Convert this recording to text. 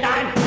done.